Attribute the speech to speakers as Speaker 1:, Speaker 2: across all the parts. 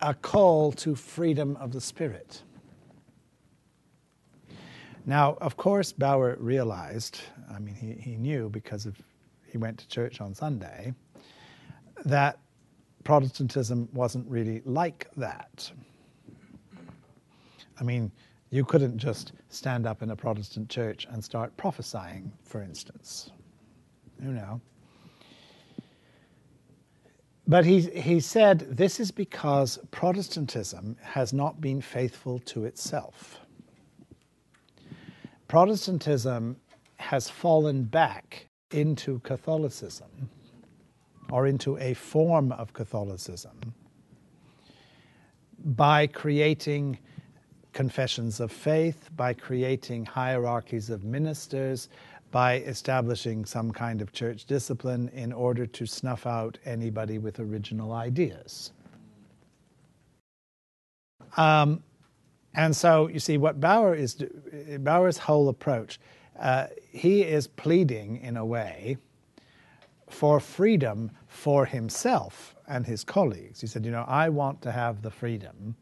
Speaker 1: a, call to freedom of the spirit. Now, of course, Baur realized, I mean, he, he knew because of, he went to church on Sunday, that Protestantism wasn't really like that. I mean, you couldn't just stand up in a Protestant church and start prophesying, for instance. You know. But he, he said this is because Protestantism has not been faithful to itself. Protestantism has fallen back into Catholicism or into a form of Catholicism by creating confessions of faith, by creating hierarchies of ministers, by establishing some kind of church discipline in order to snuff out anybody with original ideas. Um, and so you see what Baur is Baur's whole approach. Uh, he is pleading in a way for freedom for himself and his colleagues. He said, you know, I want to have the freedom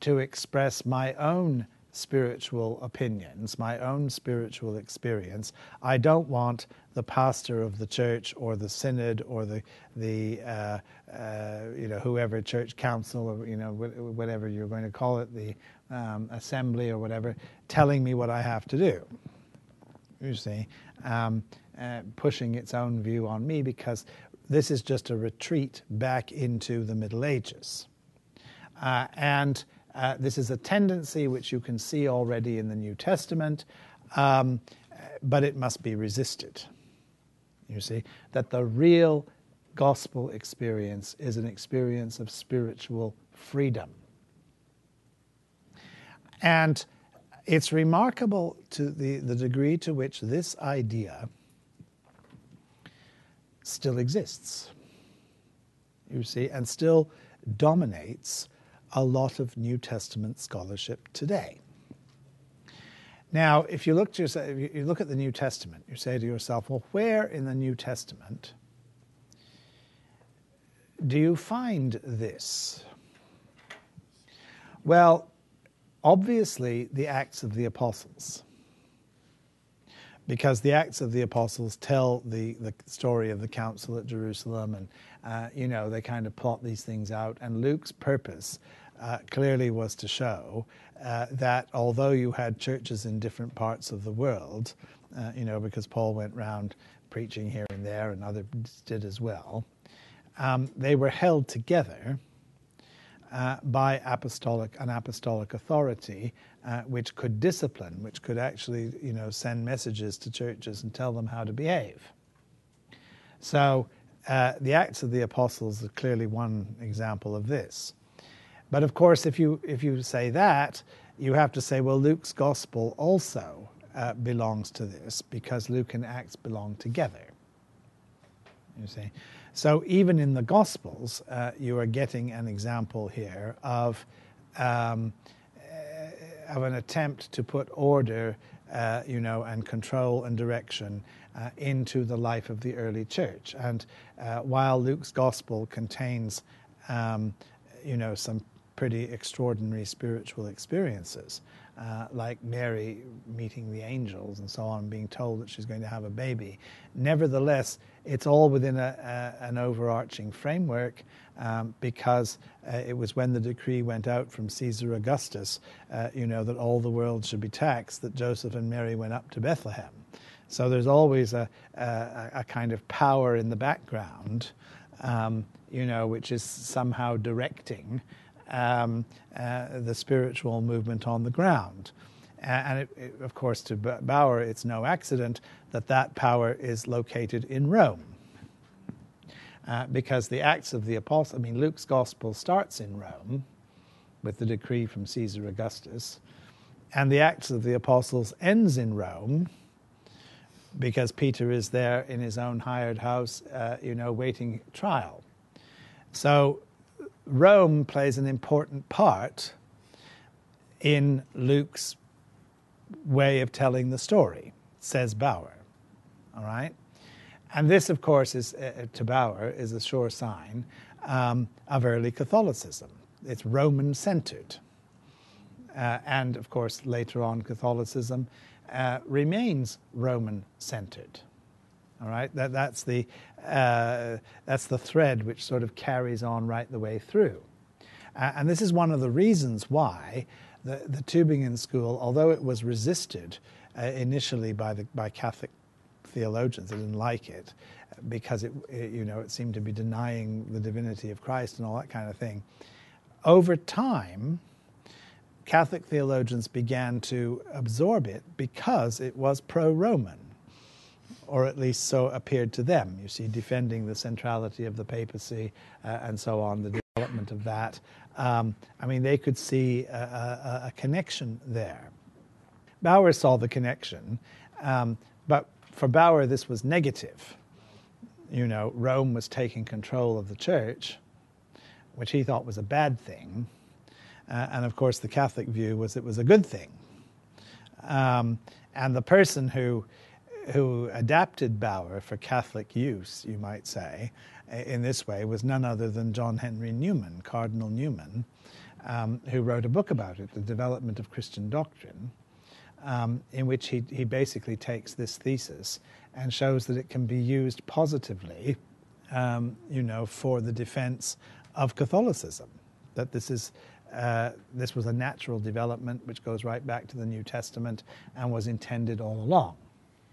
Speaker 1: to express my own spiritual opinions, my own spiritual experience. I don't want the pastor of the church or the synod or the the uh, uh, you know whoever church council or you know whatever you're going to call it, the um, assembly or whatever, telling me what I have to do. You see, um, uh, pushing its own view on me because this is just a retreat back into the Middle Ages, uh, and uh, this is a tendency which you can see already in the New Testament, um, but it must be resisted. You see, that the real gospel experience is an experience of spiritual freedom. And it's remarkable to the, the degree to which this idea still exists, you see, and still dominates a lot of New Testament scholarship today. Now, if you look yourself, if you look at the New Testament, you say to yourself, well, where in the New Testament do you find this? Well, obviously, the Acts of the Apostles. Because the Acts of the Apostles tell the, the story of the council at Jerusalem, and, uh, you know, they kind of plot these things out. And Luke's purpose uh, clearly was to show uh, that although you had churches in different parts of the world, uh, you know, because Paul went round preaching here and there, and others did as well, um, they were held together uh, by apostolic an apostolic authority, uh, which could discipline, which could actually, you know, send messages to churches and tell them how to behave. So. Uh, the Acts of the Apostles are clearly one example of this. But of course, if you, if you say that, you have to say, well, Luke's gospel also uh, belongs to this because Luke and Acts belong together. You see? So even in the Gospels, uh, you are getting an example here of, um, uh, of an attempt to put order, uh, you know, and control and direction uh, into the life of the early church. And uh, while Luke's Gospel contains, um, you know, some pretty extraordinary spiritual experiences, uh, like Mary meeting the angels and so on, being told that she's going to have a baby. Nevertheless, it's all within a, a, an overarching framework um, because uh, it was when the decree went out from Caesar Augustus, uh, you know, that all the world should be taxed, that Joseph and Mary went up to Bethlehem. So there's always a, a, kind of power in the background, um, you know, which is somehow directing um, uh, the spiritual movement on the ground. And it, it, of course, to Baur, it's no accident that that power is located in Rome. uh, because the Acts of the Apostles, I mean, Luke's gospel starts in Rome with the decree from Caesar Augustus, and the Acts of the Apostles ends in Rome because Peter is there in his own hired house, uh, you know, waiting trial. So Rome plays an important part in Luke's way of telling the story, says Baur. All right? And this, of course, is uh, to Baur is a sure sign um, of early Catholicism. It's Roman centered. Uh, and of course, later on, Catholicism uh, remains Roman centered. All right, that, that's, the, uh, that's the thread which sort of carries on right the way through. Uh, and this is one of the reasons why the, the Tübingen school, although it was resisted uh, initially by, the, by Catholic theologians, they didn't like it because it, it, you know, it seemed to be denying the divinity of Christ and all that kind of thing. Over time, Catholic theologians began to absorb it because it was pro Roman, or at least so appeared to them. You see, defending the centrality of the papacy uh, and so on, the development of that. Um, I mean, they could see a, a, a, connection there. Baur saw the connection, um, but for Baur, this was negative. You know, Rome was taking control of the church, which he thought was a bad thing. Uh, and of course, the Catholic view was it was a good thing. Um, and the person who, who adapted Baur for Catholic use, you might say, in this way was none other than John Henry Newman, Cardinal Newman, um, who wrote a book about it, The Development of Christian Doctrine, um, in which he, he basically takes this thesis and shows that it can be used positively, um, you know, for the defense of Catholicism. That this is uh, this was a natural development which goes right back to the New Testament and was intended all along,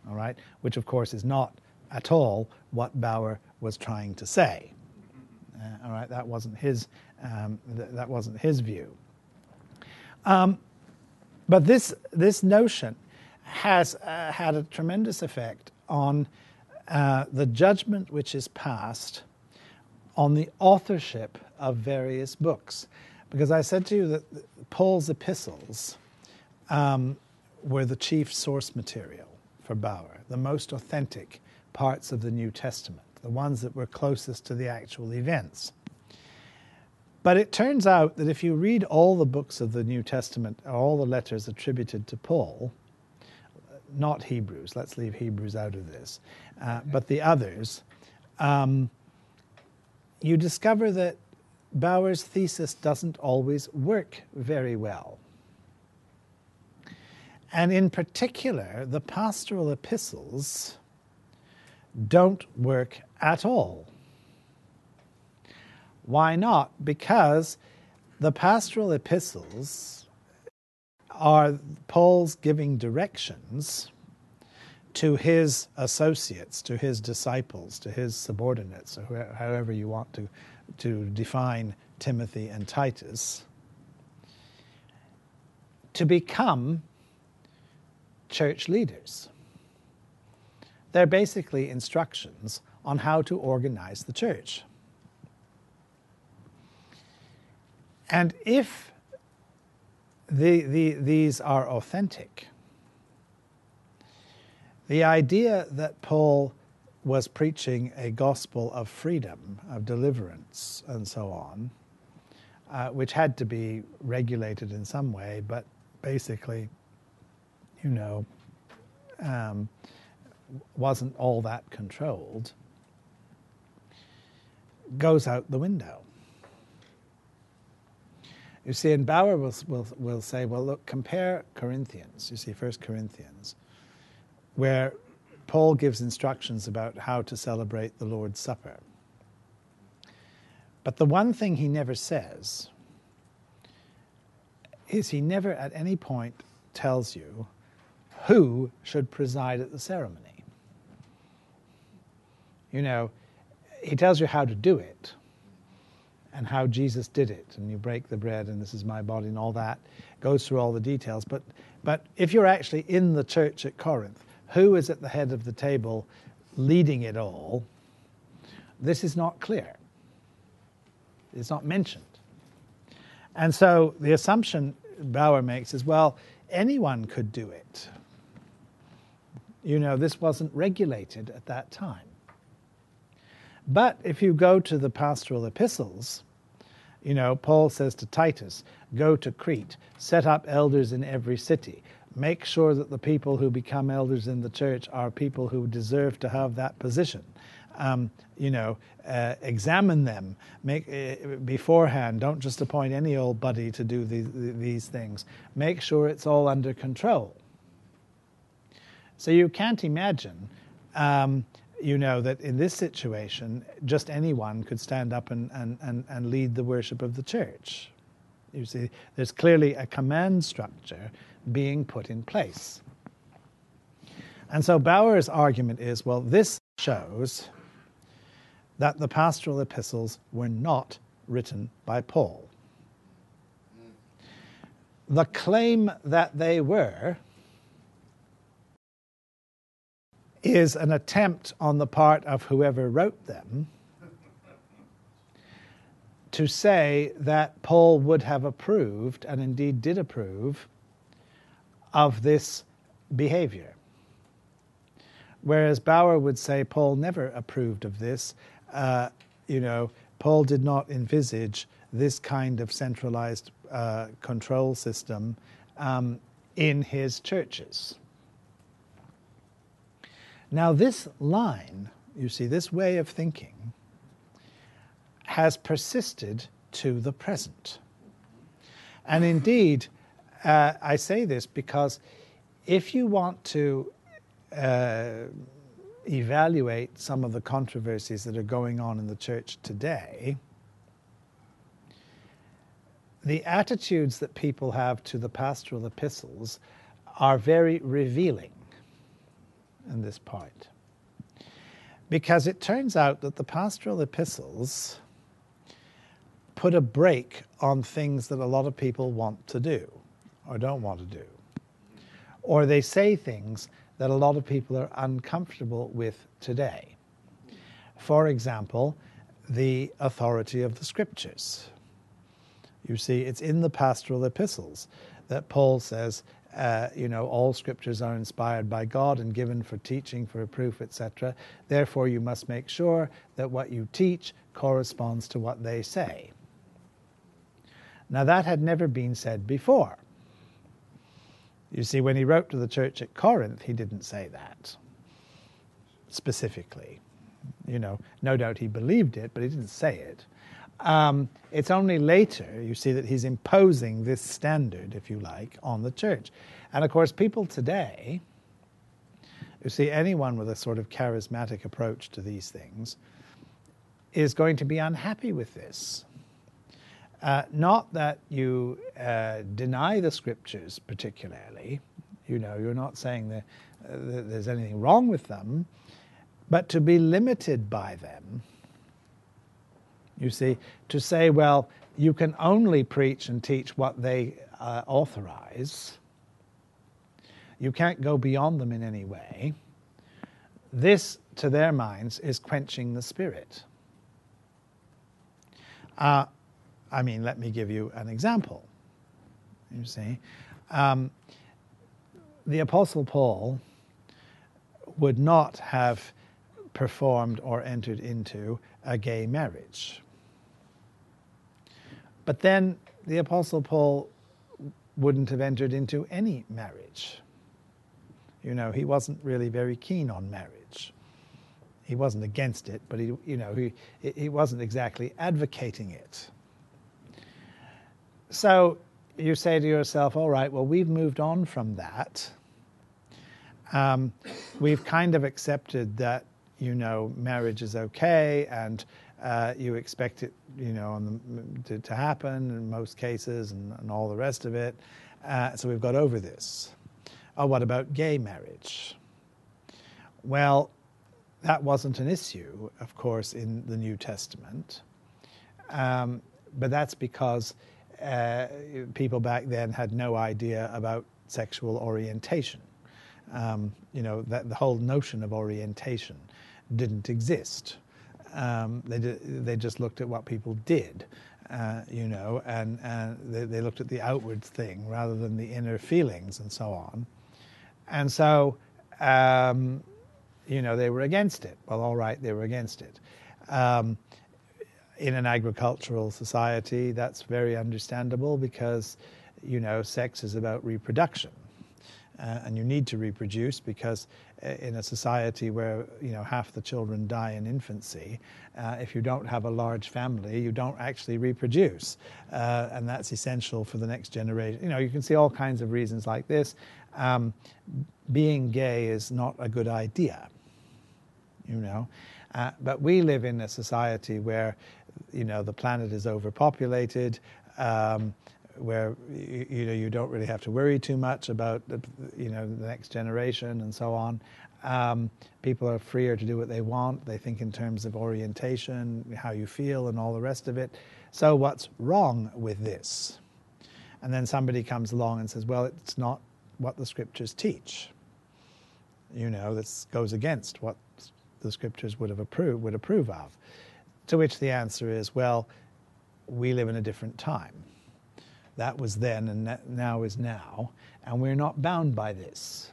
Speaker 1: all right? Which, of course, is not at all what Baur was trying to say. Uh, all right, that wasn't his, um, th- that wasn't his view. Um, but this, this notion has uh, had a tremendous effect on uh, the judgment which is passed on the authorship of various books. Because I said to you that Paul's epistles um, were the chief source material for Baur, the most authentic parts of the New Testament, the ones that were closest to the actual events. But it turns out that if you read all the books of the New Testament, all the letters attributed to Paul, not Hebrews, let's leave Hebrews out of this, uh, but the others, um, you discover that Baur's thesis doesn't always work very well. And in particular, the pastoral epistles don't work at all. Why not? Because the pastoral epistles are Paul's giving directions to his associates, to his disciples, to his subordinates, or however you want to to define Timothy and Titus, to become church leaders. They're basically instructions on how to organize the church. And if the, the, these are authentic, the idea that Paul was preaching a gospel of freedom, of deliverance, and so on, uh, which had to be regulated in some way, but basically, you know, um, wasn't all that controlled, goes out the window. You see, and Baur will, will, will say, well, look, compare Corinthians, you see, First Corinthians, where Paul gives instructions about how to celebrate the Lord's Supper. But the one thing he never says is he never at any point tells you who should preside at the ceremony. You know, he tells you how to do it and how Jesus did it, and you break the bread, and this is my body, and all that. Goes through all the details. But, but if you're actually in the church at Corinth, who is at the head of the table leading it all, this is not clear. It's not mentioned. And so the assumption Baur makes is well, anyone could do it. You know, this wasn't regulated at that time. But if you go to the pastoral epistles, you know, Paul says to Titus, go to Crete, set up elders in every city. Make sure that the people who become elders in the church are people who deserve to have that position. Um, you know, uh, examine them make uh, beforehand. Don't just appoint any old buddy to do these, these things. Make sure it's all under control. So you can't imagine um, you know that in this situation, just anyone could stand up and, and, and, and lead the worship of the church. You see, there's clearly a command structure being put in place. And so Baur's argument is well, this shows that the pastoral epistles were not written by Paul. The claim that they were is an attempt on the part of whoever wrote them to say that Paul would have approved, and indeed did approve, of this behavior. Whereas Baur would say Paul never approved of this. Uh, you know, Paul did not envisage this kind of centralized uh, control system um, in his churches. Now, this line, you see, this way of thinking has persisted to the present. And indeed, uh, I say this because if you want to uh, evaluate some of the controversies that are going on in the church today, the attitudes that people have to the pastoral epistles are very revealing in this point. Because it turns out that the pastoral epistles put a brake on things that a lot of people want to do or don't want to do. Or they say things that a lot of people are uncomfortable with today. For example, the authority of the scriptures. You see, it's in the pastoral epistles that Paul says uh, you know, all scriptures are inspired by God and given for teaching, for proof, etc. Therefore, you must make sure that what you teach corresponds to what they say. Now, that had never been said before. You see, when he wrote to the church at Corinth, he didn't say that specifically. You know, no doubt he believed it, but he didn't say it. Um, it's only later you see that he's imposing this standard, if you like, on the church. And of course, people today, you see, anyone with a sort of charismatic approach to these things is going to be unhappy with this. Uh, not that you uh, deny the scriptures particularly, you know, you're not saying that, uh, that there's anything wrong with them, but to be limited by them you see, to say, well, you can only preach and teach what they uh, authorize, you can't go beyond them in any way. This, to their minds, is quenching the spirit. Uh, I mean, let me give you an example. You see, um, the Apostle Paul would not have performed or entered into a gay marriage. But then the Apostle Paul wouldn't have entered into any marriage. You know, he wasn't really very keen on marriage. He wasn't against it, but he, you know, he, he wasn't exactly advocating it. So you say to yourself, all right, well, we've moved on from that. Um, we've kind of accepted that, you know, marriage is okay and uh, you expect it, you know, the, to, to, happen in most cases and, and all the rest of it. Uh, so we've got over this. Oh, what about gay marriage? Well, that wasn't an issue, of course, in the New Testament. Um, but that's because uh, people back then had no idea about sexual orientation. Um, you know, that the whole notion of orientation didn't exist Um, they, they just looked at what people did, uh, you know, and, and they, they looked at the outward thing rather than the inner feelings and so on. And so, um, you know, they were against it. Well, all right, they were against it. Um, in an agricultural society, that's very understandable because, you know, sex is about reproduction. Uh, and you need to reproduce because in a society where you know half the children die in infancy, uh, if you don't have a large family, you don't actually reproduce, uh, and that's essential for the next generation. You know, you can see all kinds of reasons like this. Um, being gay is not a good idea. You know, uh, but we live in a society where you know the planet is overpopulated. Um, where you, know you don't really have to worry too much about the, you know the next generation and so on. Um, people are freer to do what they want. They think in terms of orientation, how you feel, and all the rest of it. So what's wrong with this? And then somebody comes along and says, "Well, it's not what the scriptures teach." You know, this goes against what the scriptures would have approved would approve of. To which the answer is, well, we live in a different time. That was then and now is now, and we're not bound by this.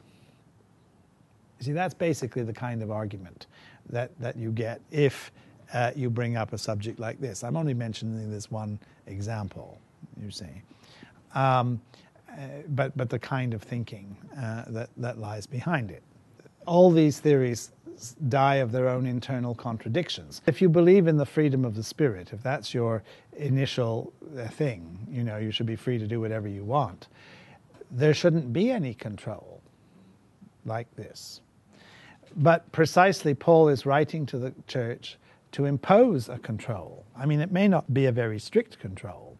Speaker 1: See, that's basically the kind of argument that, that you get if uh, you bring up a subject like this. I'm only mentioning this one example, you see. Um, uh, but, but the kind of thinking uh, that, that lies behind it. All these theories die of their own internal contradictions. If you believe in the freedom of the spirit, if that's your initial uh, thing, you know, you should be free to do whatever you want, there shouldn't be any control like this. But precisely, Paul is writing to the church to impose a control. I mean, it may not be a very strict control,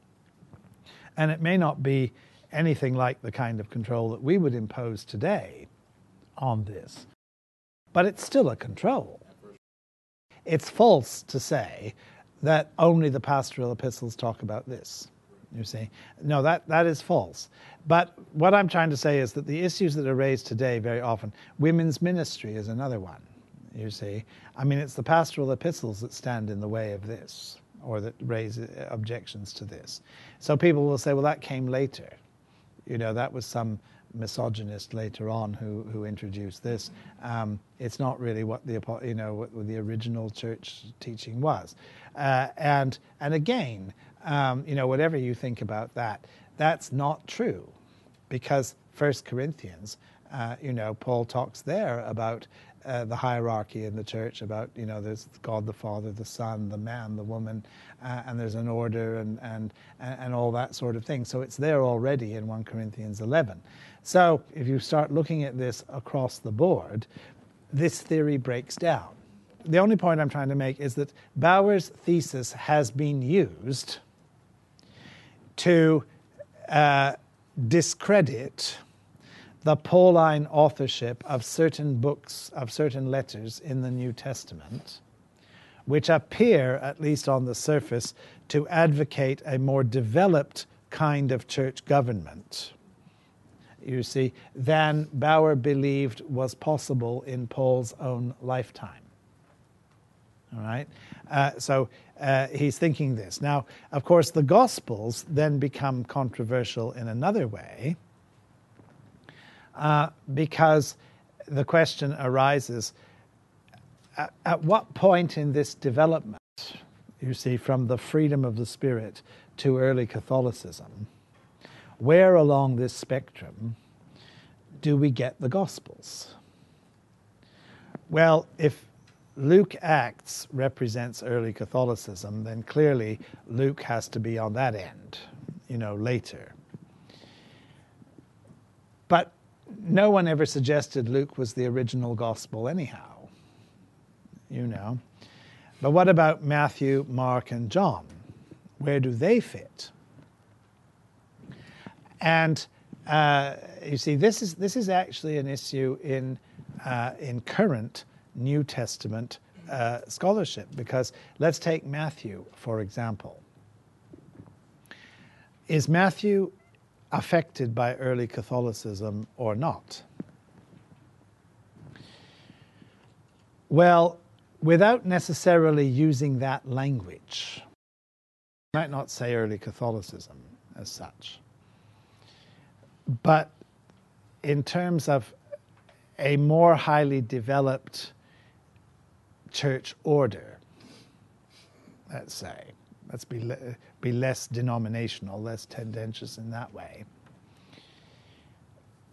Speaker 1: and it may not be anything like the kind of control that we would impose today on this but it's still a control. It's false to say that only the pastoral epistles talk about this. You see, no, that, that is false. But what I'm trying to say is that the issues that are raised today very often, women's ministry is another one. You see, I mean, it's the pastoral epistles that stand in the way of this or that raise uh, objections to this. So people will say, well, that came later. You know, that was some misogynist later on who, who introduced this. Um, it's not really what the you know what the original church teaching was, uh, and and again, um, you know whatever you think about that, that's not true, because First Corinthians, uh, you know, Paul talks there about uh, the hierarchy in the church about you know there's God the Father, the Son, the man, the woman, uh, and there's an order and, and and all that sort of thing. So it's there already in 1 Corinthians 11. So if you start looking at this across the board, this theory breaks down. The only point I'm trying to make is that Baur's thesis has been used to uh, discredit the Pauline authorship of certain books, of certain letters in the New Testament, which appear, at least on the surface, to advocate a more developed kind of church government, you see, than Baur believed was possible in Paul's own lifetime. All right? Uh, so uh, he's thinking this. Now, of course, the Gospels then become controversial in another way uh, because the question arises at, at what point in this development, you see, from the freedom of the Spirit to early Catholicism, where along this spectrum do we get the Gospels? Well, if Luke Acts represents early Catholicism, then clearly Luke has to be on that end, you know, later. But no one ever suggested Luke was the original gospel, anyhow. You know. But what about Matthew, Mark, and John? Where do they fit? And uh, you see, this is this is actually an issue in uh, in current New Testament uh, scholarship because let's take Matthew for example. Is Matthew affected by early Catholicism or not? Well, without necessarily using that language. You might not say early Catholicism as such. But in terms of a more highly developed church order, let's say, let's be, be less denominational, less tendentious in that way.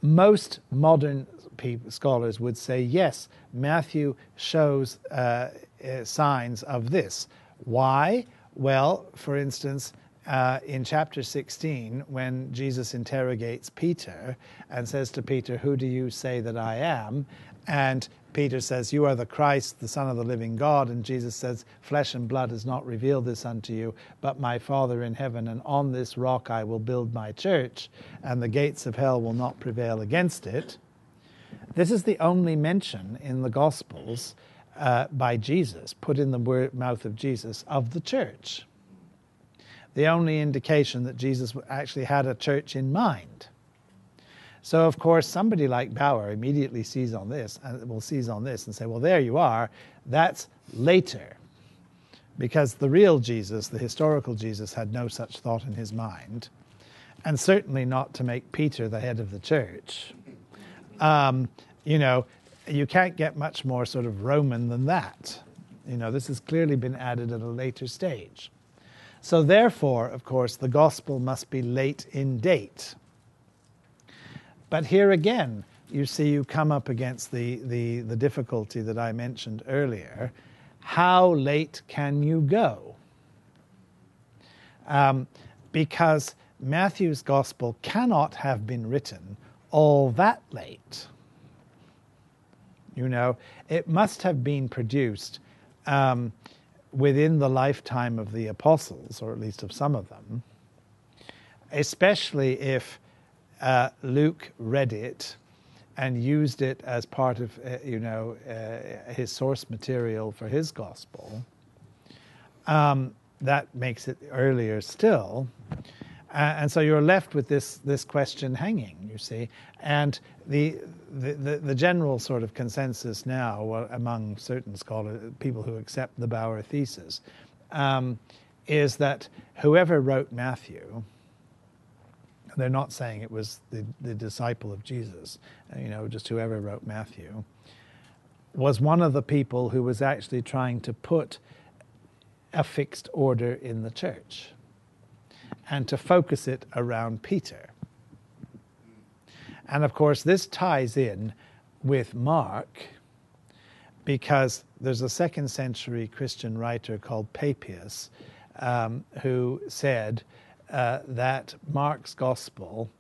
Speaker 1: Most modern people, scholars would say yes, Matthew shows uh, uh, signs of this. Why? Well, for instance, uh, in chapter 16, when Jesus interrogates Peter and says to Peter, Who do you say that I am? And Peter says, You are the Christ, the Son of the living God. And Jesus says, Flesh and blood has not revealed this unto you, but my Father in heaven. And on this rock I will build my church, and the gates of hell will not prevail against it. This is the only mention in the Gospels uh, by Jesus, put in the word, mouth of Jesus, of the church the only indication that Jesus actually had a church in mind. So, of course, somebody like Baur immediately sees on this and will seize on this and say, well, there you are. That's later. Because the real Jesus, the historical Jesus, had no such thought in his mind, and certainly not to make Peter the head of the church. Um, you know, you can't get much more sort of Roman than that. You know, this has clearly been added at a later stage. So, therefore, of course, the gospel must be late in date. But here again, you see, you come up against the, the, the difficulty that I mentioned earlier. How late can you go? Um, because Matthew's gospel cannot have been written all that late. You know, it must have been produced um, within the lifetime of the apostles, or at least of some of them, especially if uh, Luke read it and used it as part of, uh, you know, uh, his source material for his gospel. Um, that makes it earlier still. Uh, and so you're left with this this question hanging, you see. And the, the, the, the general sort of consensus now among certain scholars, people who accept the Baur thesis, um, is that whoever wrote Matthew, they're not saying it was the, the disciple of Jesus, you know, just whoever wrote Matthew, was one of the people who was actually trying to put a fixed order in the church and to focus it around Peter. And of course, this ties in with Mark because there's a second century Christian writer called Papias um, who said uh, that Mark's gospel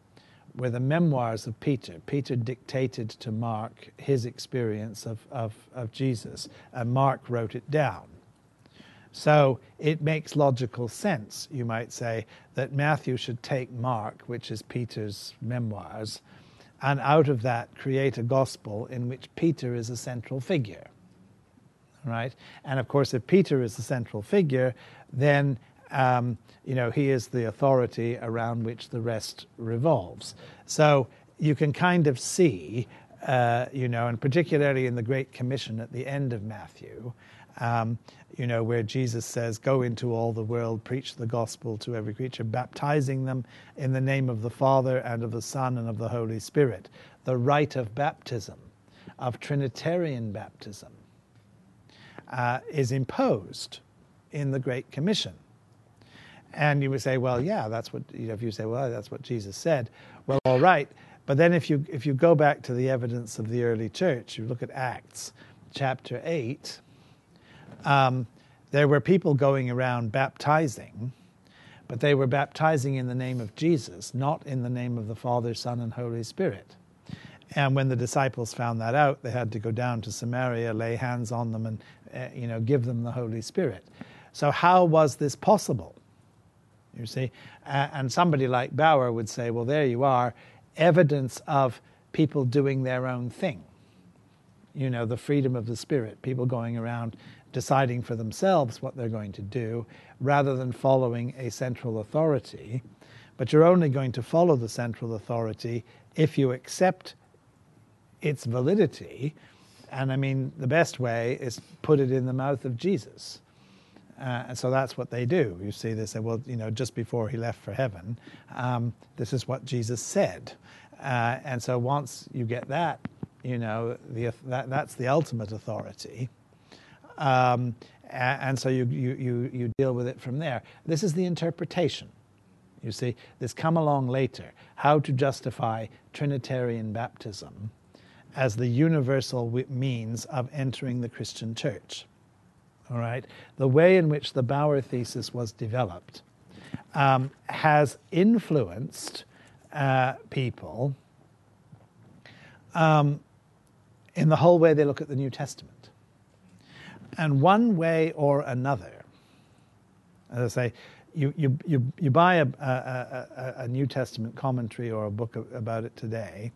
Speaker 1: were the memoirs of Peter. Peter dictated to Mark his experience of, of, of Jesus, and Mark wrote it down. So it makes logical sense, you might say, that Matthew should take Mark, which is Peter's memoirs, and out of that create a gospel in which Peter is a central figure. Right? And of course, if Peter is the central figure, then um, you know he is the authority around which the rest revolves. So you can kind of see, uh, you know, and particularly in the Great Commission at the end of Matthew, um, you know, where Jesus says, Go into all the world, preach the gospel to every creature, baptizing them in the name of the Father and of the Son and of the Holy Spirit. The rite of baptism, of Trinitarian baptism, uh, is imposed in the Great Commission. And you would say, well, yeah, that's what, you know, if you say, well, that's what Jesus said, well, all right. But then if you, if you go back to the evidence of the early church, you look at Acts chapter 8, um, there were people going around baptizing, but they were baptizing in the name of Jesus, not in the name of the Father, Son, and Holy Spirit. And when the disciples found that out, they had to go down to Samaria, lay hands on them, and uh, you know give them the Holy Spirit. So how was this possible? You see, uh, and somebody like Baur would say, "Well, there you are, evidence of people doing their own thing. You know, the freedom of the Spirit, people going around deciding for themselves what they're going to do rather than following a central authority. But you're only going to follow the central authority if you accept its validity and I mean, the best way is put it in the mouth of Jesus. Uh, and so that's what they do. You see, they say, well, you know, just before he left for heaven, um, this is what Jesus said. Uh, and so once you get that, you know, the, that, that's the ultimate authority. Um, and so you, you, you, you deal with it from there. This is the interpretation. You see, this come along later. How to justify Trinitarian baptism as the universal means of entering the Christian church. All right, the way in which the Baur thesis was developed um, has influenced uh, people um, in the whole way they look at the New Testament. And one way or another, as I say, you, you, you, you buy a, a, a, a New Testament commentary or a book about it today,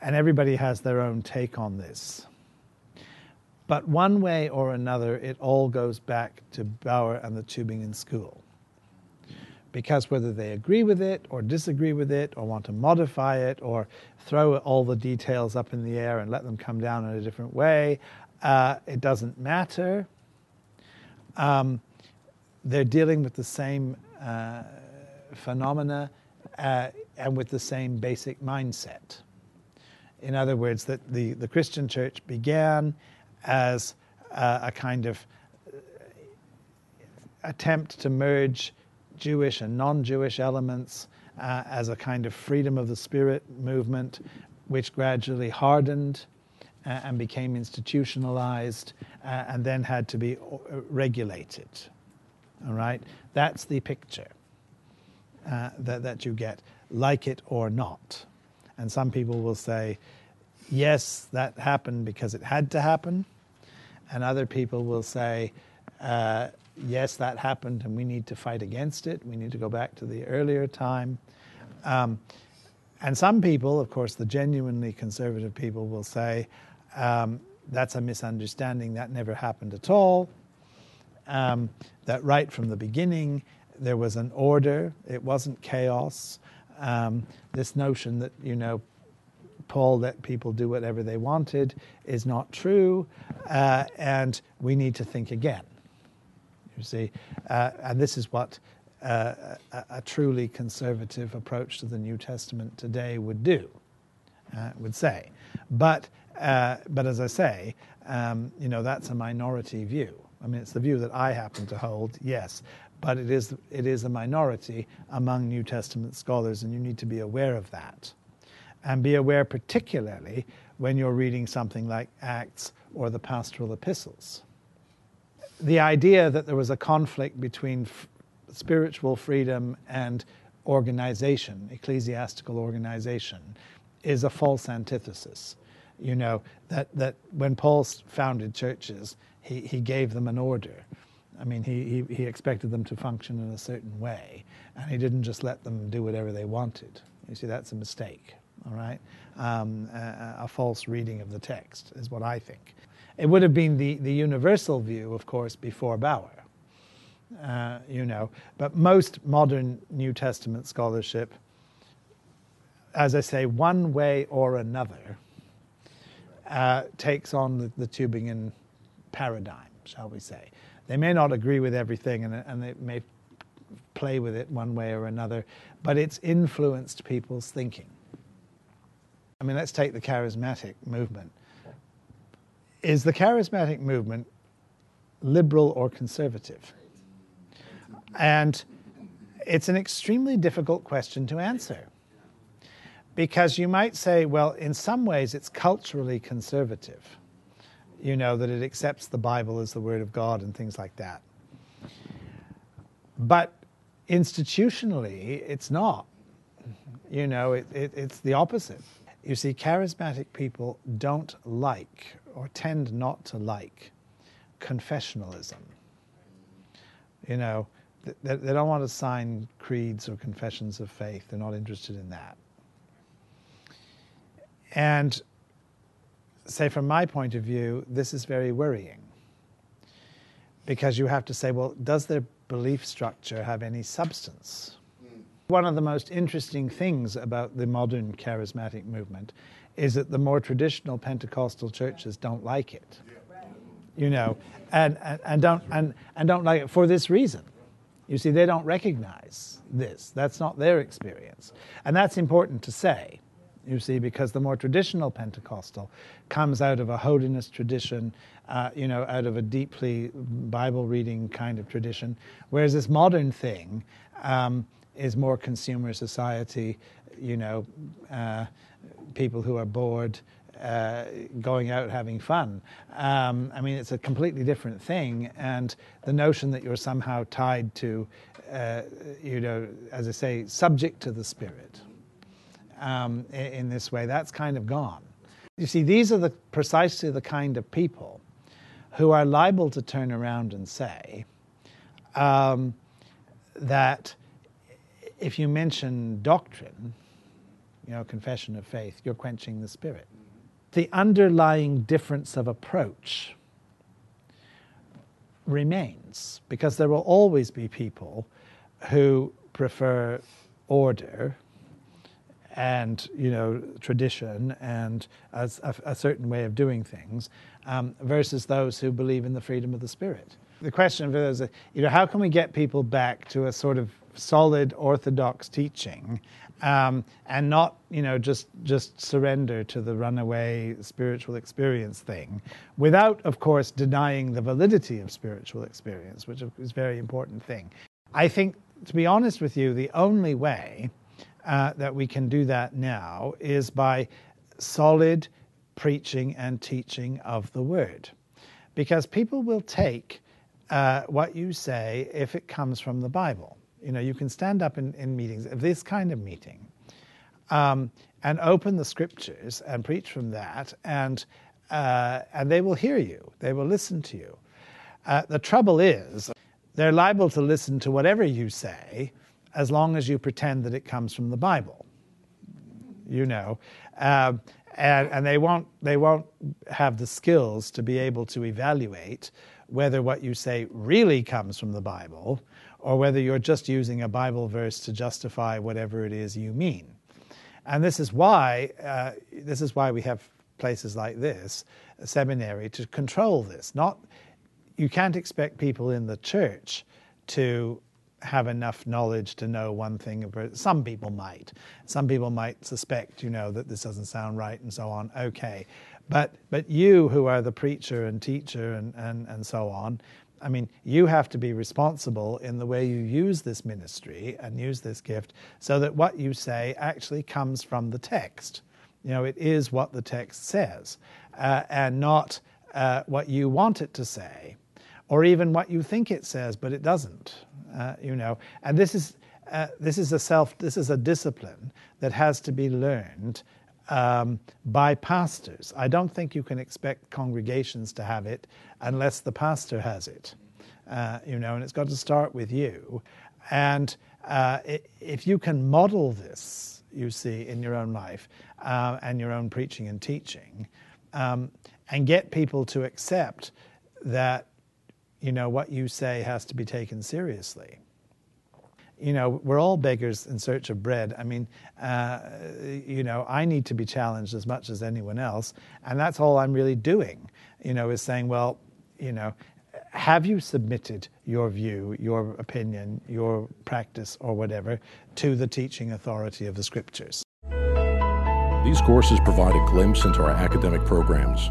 Speaker 1: and everybody has their own take on this. But one way or another, it all goes back to Baur and the Tübingen School. Because whether they agree with it or disagree with it or want to modify it or throw all the details up in the air and let them come down in a different way, uh, it doesn't matter. Um, they're dealing with the same uh, phenomena uh, and with the same basic mindset. In other words, that the, the Christian church began as uh, a kind of uh, attempt to merge Jewish and non Jewish elements uh, as a kind of freedom of the spirit movement, which gradually hardened and became institutionalized uh, and then had to be uh, regulated. All right? That's the picture that, that you get, like it or not. And some people will say, yes, that happened because it had to happen. And other people will say, uh, yes, that happened and we need to fight against it. We need to go back to the earlier time. Um, and some people, of course, the genuinely conservative people will say, um, that's a misunderstanding, that never happened at all. Um, that right from the beginning, there was an order, it wasn't chaos. Um, this notion that, you know, Paul let people do whatever they wanted is not true, uh, and we need to think again. You see, uh, and this is what uh, a, a, truly conservative approach to the New Testament today would do, uh, would say. But, uh, but as I say, um, you know, that's a minority view. I mean, it's the view that I happen to hold, yes, but it is, it is a minority among New Testament scholars, and you need to be aware of that. And be aware, particularly when you're reading something like Acts or the pastoral epistles. The idea that there was a conflict between f- spiritual freedom and organization, ecclesiastical organization, is a false antithesis. You know, that, that when Paul founded churches, he, he gave them an order. I mean, he, he, he expected them to function in a certain way, and he didn't just let them do whatever they wanted. You see, that's a mistake, all right? Um, a, a, false reading of the text is what I think. It would have been the, the universal view, of course, before Baur, uh, you know, but most modern New Testament scholarship, as I say, one way or another, uh, takes on the, the Tübingen paradigm, shall we say. They may not agree with everything and, and they may play with it one way or another, but it's influenced people's thinking. I mean, let's take the charismatic movement. Is the charismatic movement liberal or conservative? And it's an extremely difficult question to answer. Because you might say, well, in some ways it's culturally conservative you know, that it accepts the Bible as the Word of God and things like that. But institutionally, it's not. You know, it, it, it's the opposite. You see, charismatic people don't like or tend not to like confessionalism. You know, they, they don't want to sign creeds or confessions of faith. They're not interested in that. And say, from my point of view, this is very worrying. Because you have to say, well, does their belief structure have any substance? Hmm. One of the most interesting things about the modern charismatic movement is that the more traditional Pentecostal churches don't like it. You know, and, and, and, don't, and, and don't like it for this reason. You see, they don't recognize this. That's not their experience. And that's important to say, you see, because the more traditional Pentecostal comes out of a holiness tradition, uh, you know, out of a deeply Bible reading kind of tradition, whereas this modern thing um, is more consumer society, you know, uh, people who are bored, uh, going out having fun. Um, I mean, it's a completely different thing, and the notion that you're somehow tied to, uh, you know, as I say, subject to the Spirit um, in, this way, that's kind of gone. You see, these are the precisely the kind of people who are liable to turn around and say um, that if you mention doctrine, you know, confession of faith, you're quenching the spirit. The underlying difference of approach remains because there will always be people who prefer order and you know tradition and a, a certain way of doing things um, versus those who believe in the freedom of the spirit. The question for those, you know, how can we get people back to a sort of solid orthodox teaching um, and not you know just just surrender to the runaway spiritual experience thing without of course denying the validity of spiritual experience which is a very important thing i think to be honest with you the only way uh, that we can do that now is by solid preaching and teaching of the word because people will take uh, what you say if it comes from the bible you know, you can stand up in, in meetings, this kind of meeting, um, and open the scriptures and preach from that, and uh, and they will hear you. They will listen to you. Uh, the trouble is, they're liable to listen to whatever you say, as long as you pretend that it comes from the Bible. You know, uh, and and they won't they won't have the skills to be able to evaluate whether what you say really comes from the Bible or whether you're just using a Bible verse to justify whatever it is you mean. And this is why uh, this is why we have places like this, a seminary, to control this. Not you can't expect people in the church to have enough knowledge to know one thing. Some people might. Some people might suspect, you know, that this doesn't sound right and so on. Okay, but but you who are the preacher and teacher and and, and so on, I mean, you have to be responsible in the way you use this ministry and use this gift so that what you say actually comes from the text. You know, it is what the text says uh, and not uh, what you want it to say or even what you think it says, but it doesn't. Uh, you know, and this is. Uh, this is a self. This is a discipline that has to be learned um, by pastors. I don't think you can expect congregations to have it unless the pastor has it. Uh, you know, and it's got to start with you. And uh, if you can model this, you see, in your own life uh, and your own preaching and teaching, um, and get people to accept that, you know, what you say has to be taken seriously you know, we're all beggars in search of bread. I mean, uh, you know, I need to be challenged as much as anyone else, and that's all I'm really doing. You know, is saying, well, you know, have you submitted your view, your opinion, your practice, or whatever to the teaching authority of the Scriptures?
Speaker 2: These courses provide a glimpse into our academic programs.